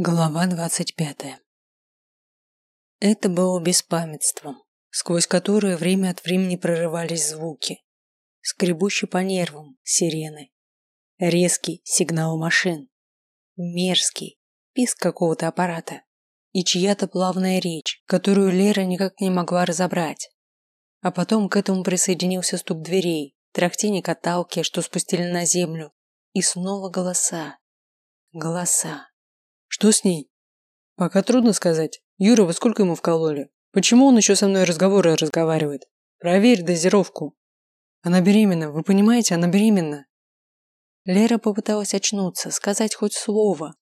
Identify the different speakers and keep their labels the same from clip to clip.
Speaker 1: Глава двадцать пятая. Это было беспамятством, сквозь которое время от времени прорывались звуки. Скребущий по нервам сирены. Резкий сигнал машин. Мерзкий писк какого-то аппарата. И чья-то плавная речь, которую Лера никак не могла разобрать. А потом к этому присоединился стук дверей, трахтение каталки, что спустили на землю. И снова голоса. Голоса. Что с ней? Пока трудно сказать. Юра, вы сколько ему вкололи? Почему он еще со мной разговоры разговаривает? Проверь дозировку. Она беременна, вы понимаете, она беременна. Лера попыталась очнуться, сказать хоть слово.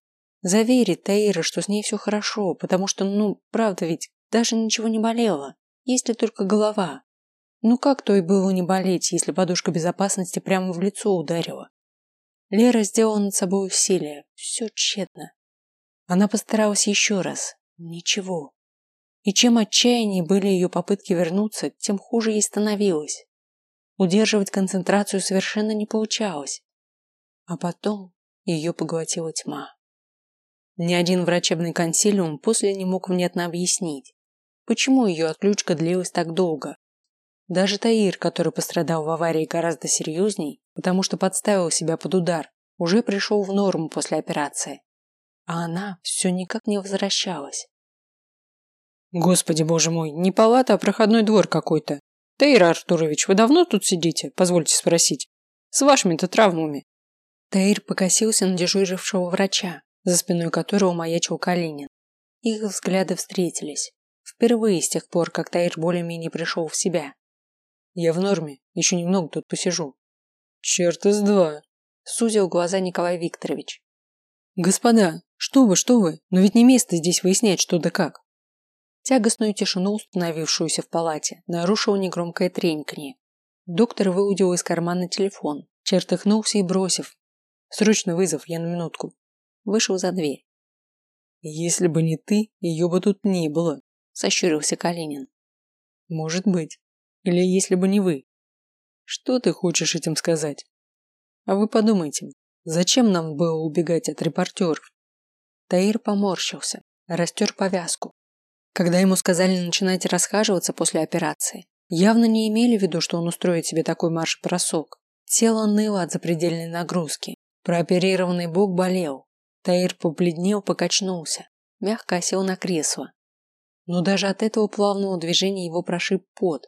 Speaker 1: Заверить Таира, что с ней все хорошо, потому что, ну, правда ведь, даже ничего не болело, если только голова. Ну как то и было не болеть, если подушка безопасности прямо в лицо ударила? Лера сделала над собой усилие. Все тщетно. Она постаралась еще раз. Ничего. И чем отчаяннее были ее попытки вернуться, тем хуже ей становилось. Удерживать концентрацию совершенно не получалось. А потом ее поглотила тьма. Ни один врачебный консилиум после не мог внятно объяснить, почему ее отключка длилась так долго. Даже Таир, который пострадал в аварии гораздо серьезней, потому что подставил себя под удар, уже пришел в норму после операции а она все никак не возвращалась. Господи, боже мой, не палата, а проходной двор какой-то. Таир Артурович, вы давно тут сидите? Позвольте спросить. С вашими-то травмами. Таир покосился на дежурившего врача, за спиной которого маячил Калинин. Их взгляды встретились. Впервые с тех пор, как Таир более-менее пришел в себя. Я в норме, еще немного тут посижу. Черт из два. Сузил глаза Николай Викторович. Господа, что вы, что вы? Но ведь не место здесь выяснять, что да как. Тягостную тишину, установившуюся в палате, нарушил негромкое треньканье. Доктор выудил из кармана телефон, чертыхнулся и бросив. Срочный вызов, я на минутку. Вышел за дверь. Если бы не ты, ее бы тут не было, сощурился Калинин. Может быть. Или если бы не вы. Что ты хочешь этим сказать? А вы подумайте, зачем нам было убегать от репортеров? Таир поморщился, растер повязку. Когда ему сказали начинать расхаживаться после операции, явно не имели в виду, что он устроит себе такой марш-бросок. Тело ныло от запредельной нагрузки. Прооперированный бок болел. Таир побледнел, покачнулся. Мягко осел на кресло. Но даже от этого плавного движения его прошиб пот.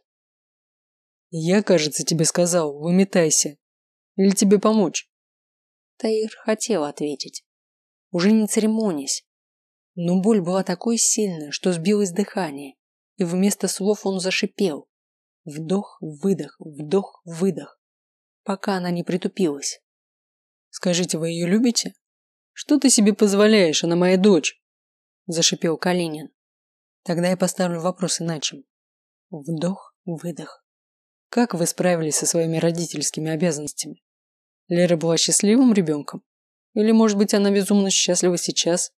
Speaker 1: «Я, кажется, тебе сказал, выметайся. Или тебе помочь?» Таир хотел ответить, уже не церемонясь. Но боль была такой сильной, что сбилось дыхание, и вместо слов он зашипел. Вдох, выдох, вдох, выдох, пока она не притупилась. «Скажите, вы ее любите? Что ты себе позволяешь, она моя дочь?» Зашипел Калинин. Тогда я поставлю вопрос иначе. Вдох, выдох. Как вы справились со своими родительскими обязанностями? Лера была счастливым ребенком? Или, может быть, она безумно счастлива сейчас?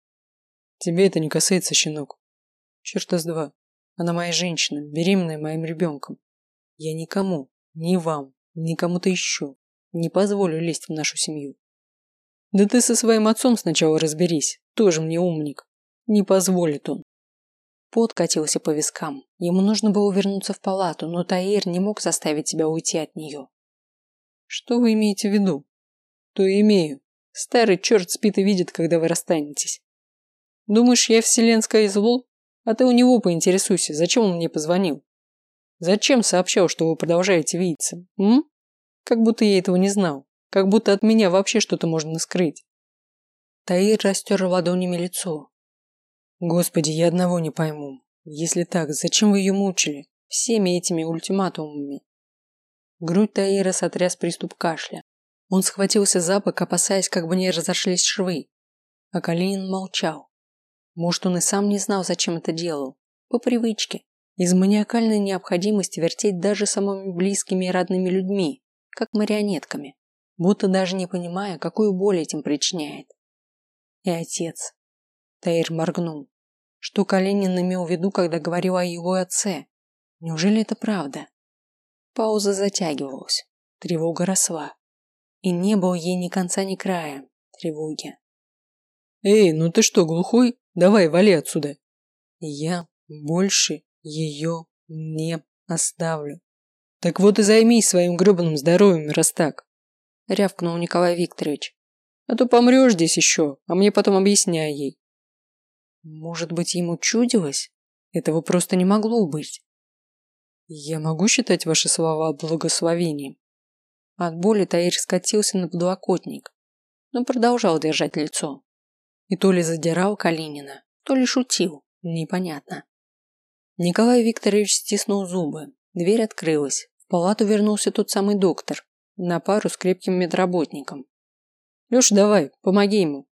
Speaker 1: Тебе это не касается, щенок. Черт с два. Она моя женщина, беременная моим ребенком. Я никому, ни вам, ни кому-то еще не позволю лезть в нашу семью. Да ты со своим отцом сначала разберись, тоже мне умник. Не позволит он. Пот катился по вискам. Ему нужно было вернуться в палату, но Таир не мог заставить себя уйти от нее. Что вы имеете в виду? То имею. Старый черт спит и видит, когда вы расстанетесь. Думаешь, я вселенское зло? А ты у него поинтересуйся, зачем он мне позвонил? Зачем сообщал, что вы продолжаете видеться? М? Как будто я этого не знал. Как будто от меня вообще что-то можно скрыть. Таир растер ладонями лицо. Господи, я одного не пойму. Если так, зачем вы ее мучили? Всеми этими ультиматумами. Грудь Таира сотряс приступ кашля. Он схватился за бок, опасаясь, как бы не разошлись швы. А Калинин молчал. Может, он и сам не знал, зачем это делал. По привычке. Из маниакальной необходимости вертеть даже самыми близкими и родными людьми, как марионетками, будто даже не понимая, какую боль этим причиняет. И отец. Таир моргнул. Что Калинин имел в виду, когда говорил о его отце? Неужели это правда? Пауза затягивалась. Тревога росла. И не было ей ни конца, ни края тревоги.
Speaker 2: Эй, ну ты что, глухой? Давай, вали отсюда. Я больше ее не оставлю. Так вот и займись своим гребаным здоровьем, раз так. Рявкнул Николай Викторович. А то помрешь здесь еще, а мне потом объясняй ей. Может быть, ему чудилось? Этого просто не могло быть. Я могу считать ваши слова благословением? От боли Таир скатился на подлокотник, но продолжал держать лицо. И то ли задирал Калинина, то ли шутил, непонятно. Николай Викторович стиснул зубы. Дверь открылась. В палату вернулся тот самый доктор, на пару с крепким медработником. Леша, давай, помоги ему.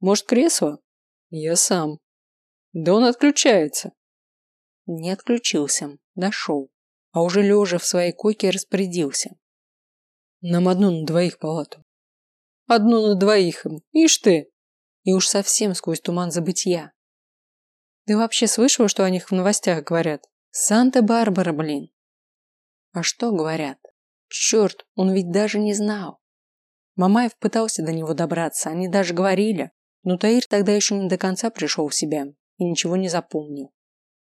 Speaker 2: Может, кресло? Я сам. Да он отключается. Не отключился, дошел. А уже лежа в своей койке распорядился. Нам одну на двоих палату. Одну на двоих им. Ишь ты! И уж совсем сквозь туман забытия. Ты вообще слышала, что о них в новостях говорят? Санта-Барбара, блин. А что говорят? Черт, он ведь даже не знал. Мамаев пытался до него добраться, они даже говорили, но Таир тогда еще не до конца пришел в себя и ничего не запомнил.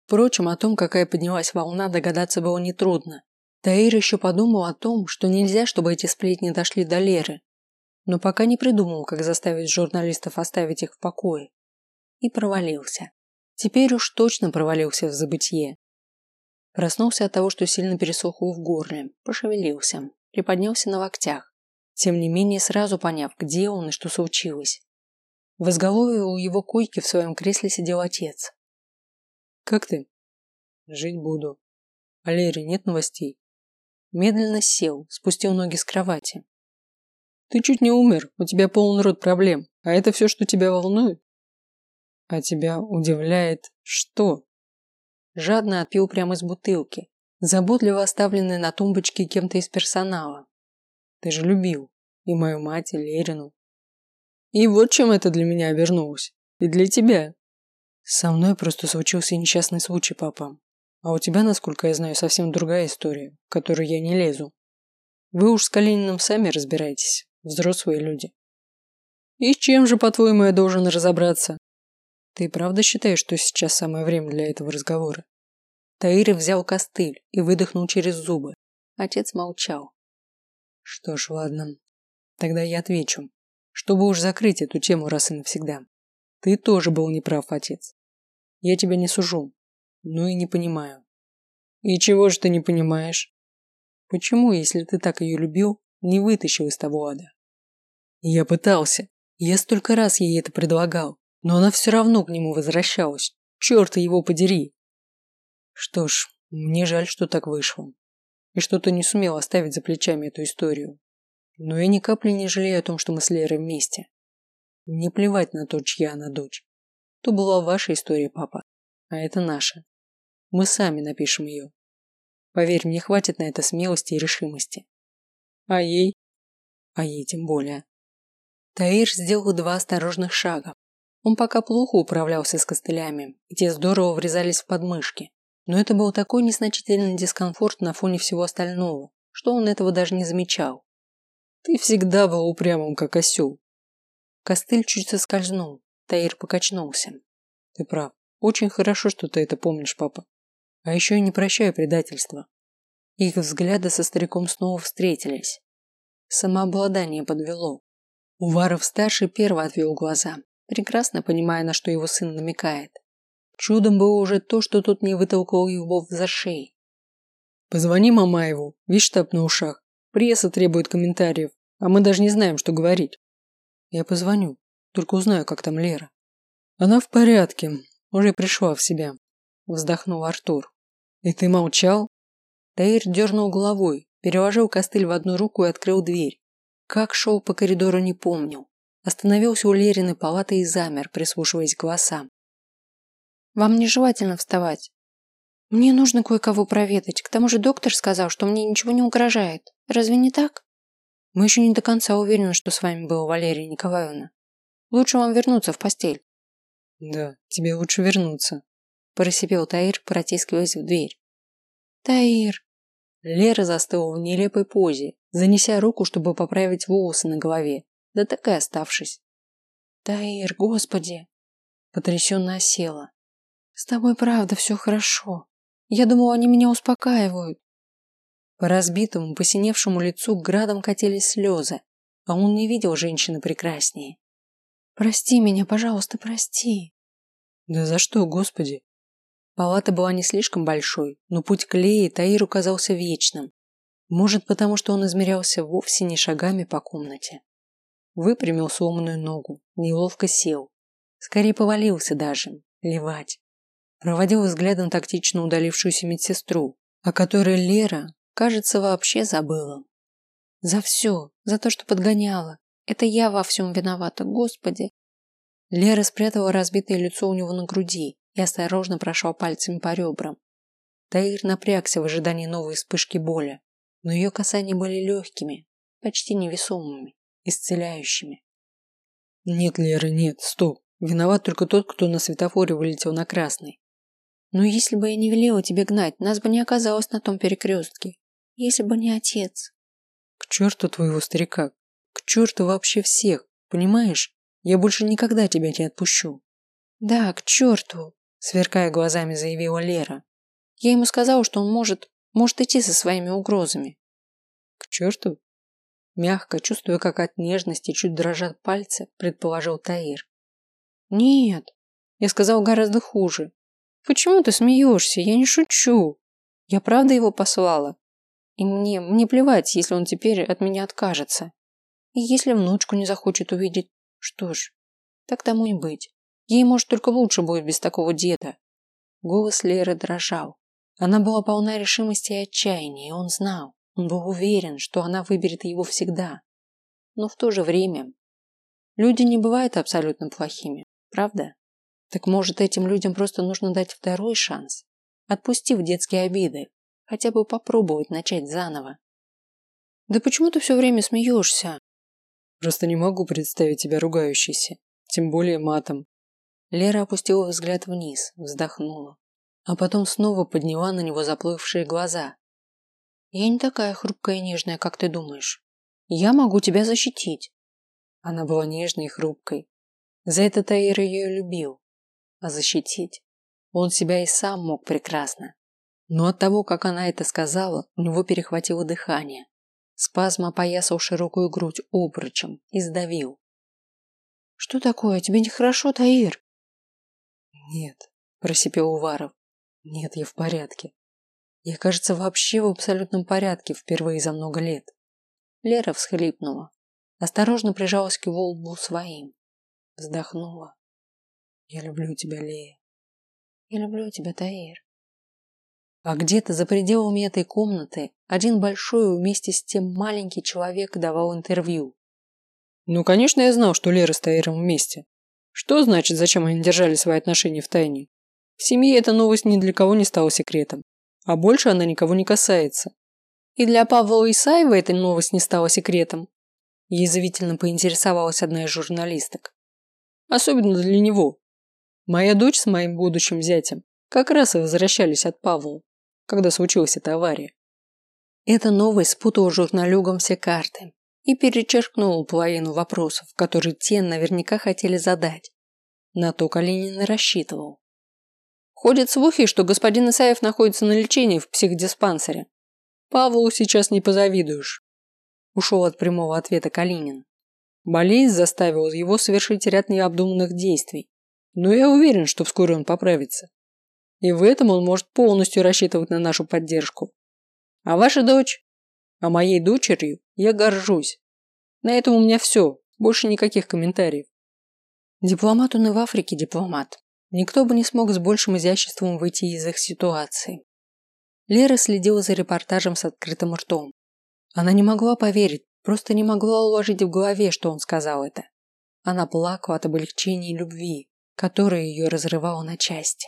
Speaker 2: Впрочем, о том, какая поднялась волна, догадаться было нетрудно. Таир еще подумал о том, что нельзя, чтобы эти сплетни дошли до Леры, но пока не придумал, как заставить журналистов оставить их в покое. И провалился. Теперь уж точно провалился в забытье. Проснулся от того, что сильно пересохло в горле, пошевелился, приподнялся на локтях, тем не менее сразу поняв, где он и что случилось. В изголовье у его койки в своем кресле сидел отец. «Как ты?» «Жить буду. А Лере нет новостей?» Медленно сел, спустил ноги с кровати. «Ты чуть не умер, у тебя полный рот проблем, а это все, что тебя волнует?» «А тебя удивляет что?» Жадно отпил прямо из бутылки, заботливо оставленной на тумбочке кем-то из персонала. «Ты же любил и мою мать, и Лерину, и вот чем это для меня обернулось. И для тебя. Со мной просто случился несчастный случай, папа. А у тебя, насколько я знаю, совсем другая история, в которую я не лезу. Вы уж с Калининым сами разбираетесь, взрослые люди. И с чем же, по-твоему, я должен разобраться? Ты правда считаешь, что сейчас самое время для этого разговора? Таиров взял костыль и выдохнул через зубы. Отец молчал. Что ж, ладно. Тогда я отвечу чтобы уж закрыть эту тему раз и навсегда. Ты тоже был неправ, отец. Я тебя не сужу, но и не понимаю. И чего же ты не понимаешь? Почему, если ты так ее любил, не вытащил из того ада? Я пытался. Я столько раз ей это предлагал, но она все равно к нему возвращалась. Черт его подери. Что ж, мне жаль, что так вышло. И что ты не сумел оставить за плечами эту историю. Но я ни капли не жалею о том, что мы с Лерой вместе. Не плевать на то, чья она дочь. То была ваша история, папа, а это наша. Мы сами напишем ее. Поверь, мне хватит на это смелости и решимости. А ей? А ей тем более. Таир сделал два осторожных шага. Он пока плохо управлялся с костылями, те здорово врезались в подмышки. Но это был такой незначительный дискомфорт на фоне всего остального, что он этого даже не замечал. Ты всегда был упрямым, как осел. Костыль чуть соскользнул. Таир покачнулся. Ты прав. Очень хорошо, что ты это помнишь, папа. А еще и не прощаю предательства. Их взгляды со стариком снова встретились. Самообладание подвело. Уваров-старший первый отвел глаза, прекрасно понимая, на что его сын намекает. Чудом было уже то, что тот не вытолкал его в зашей. «Позвони Мамаеву, весь штаб на ушах. Пресса требует комментариев, а мы даже не знаем, что говорить. Я позвоню, только узнаю, как там Лера. Она в порядке, уже пришла в себя. Вздохнул Артур. И ты молчал? Таир дернул головой, переложил костыль в одну руку и открыл дверь. Как шел по коридору, не помнил. Остановился у Лериной палаты и замер, прислушиваясь к голосам. «Вам нежелательно вставать. Мне нужно кое-кого проведать. К тому же доктор сказал, что мне ничего не угрожает. Разве не так? Мы еще не до конца уверены, что с вами была Валерия Николаевна. Лучше вам вернуться в постель. Да, тебе лучше вернуться. Просипел Таир, протискиваясь в дверь. Таир. Лера застыла в нелепой позе, занеся руку, чтобы поправить волосы на голове, да так и оставшись.
Speaker 1: Таир, господи!» Потрясенно осела. «С тобой правда все хорошо. Я думала, они меня успокаивают». По разбитому, посиневшему лицу градом катились слезы, а он не видел женщины прекраснее. «Прости меня, пожалуйста, прости».
Speaker 2: «Да за что, господи?» Палата была не слишком большой, но путь к Лее Таиру казался вечным. Может, потому что он измерялся вовсе не шагами по комнате. Выпрямил сломанную ногу, неловко сел. Скорее повалился даже, ливать. Проводил взглядом тактично удалившуюся медсестру, о которой Лера, кажется, вообще забыла.
Speaker 1: За все, за то, что подгоняла. Это я во всем виновата, господи.
Speaker 2: Лера спрятала разбитое лицо у него на груди, и осторожно прошел пальцами по ребрам. Таир напрягся в ожидании новой вспышки боли, но ее касания были легкими, почти невесомыми, исцеляющими. Нет, Лера, нет, стоп. Виноват только тот, кто на светофоре вылетел на красный.
Speaker 1: Но если бы я не велела тебе гнать, нас бы не оказалось на том перекрестке. Если бы не отец.
Speaker 2: К черту твоего старика. К черту вообще всех. Понимаешь? Я больше никогда тебя не отпущу.
Speaker 1: Да, к черту сверкая глазами, заявила Лера. Я ему сказала, что он может, может идти со своими угрозами.
Speaker 2: К черту? Мягко, чувствуя, как от нежности чуть дрожат пальцы, предположил Таир.
Speaker 1: Нет, я сказал гораздо хуже. Почему ты смеешься? Я не шучу. Я правда его послала. И мне, мне плевать, если он теперь от меня откажется. И если внучку не захочет увидеть, что ж, так тому и быть. Ей, может, только лучше будет без такого деда. Голос Леры дрожал. Она была полна решимости и отчаяния, и он знал. Он был уверен, что она выберет его всегда. Но в то же время люди не бывают абсолютно плохими, правда? Так может, этим людям просто нужно дать второй шанс, отпустив детские обиды, хотя бы попробовать начать заново. Да почему ты все время смеешься?
Speaker 2: Просто не могу представить тебя ругающейся, тем более матом.
Speaker 1: Лера опустила взгляд вниз, вздохнула, а потом снова подняла на него заплывшие глаза. Я не такая хрупкая и нежная, как ты думаешь. Я могу тебя защитить.
Speaker 2: Она была нежной и хрупкой. За это Таир ее любил. А защитить он себя и сам мог прекрасно. Но от того, как она это сказала, у него перехватило дыхание. Спазм опоясал широкую грудь обручем и сдавил.
Speaker 1: «Что такое? Тебе нехорошо, Таир?»
Speaker 2: «Нет», – просипел Уваров. «Нет, я в порядке. Я, кажется, вообще в абсолютном порядке впервые за много лет».
Speaker 1: Лера всхлипнула. Осторожно прижалась к его лбу своим. Вздохнула.
Speaker 2: «Я люблю тебя, Лея».
Speaker 1: «Я люблю тебя, Таир».
Speaker 2: А где-то за пределами этой комнаты один большой вместе с тем маленький человек давал интервью. Ну, конечно, я знал, что Лера с Таиром вместе. Что значит, зачем они держали свои отношения в тайне? В семье эта новость ни для кого не стала секретом. А больше она никого не касается.
Speaker 1: И для Павла Исаева эта новость не стала секретом. Язвительно поинтересовалась одна из журналисток.
Speaker 2: Особенно для него. Моя дочь с моим будущим зятем как раз и возвращались от Павла, когда случилась эта авария.
Speaker 1: Эта новость спутала журналюгам все карты и перечеркнул половину вопросов, которые те наверняка хотели задать. На то Калинин и рассчитывал. Ходят слухи, что господин Исаев находится на лечении в психдиспансере. Павлу сейчас не позавидуешь. Ушел от прямого ответа Калинин.
Speaker 2: Болезнь заставила его совершить ряд необдуманных действий, но я уверен, что вскоре он поправится. И в этом он может полностью рассчитывать на нашу поддержку. А ваша дочь? А моей дочерью я горжусь. На этом у меня все. Больше никаких комментариев.
Speaker 1: Дипломат он и в Африке дипломат. Никто бы не смог с большим изяществом выйти из их ситуации. Лера следила за репортажем с открытым ртом. Она не могла поверить, просто не могла уложить в голове, что он сказал это. Она плакала от облегчения и любви, которая ее разрывала на части.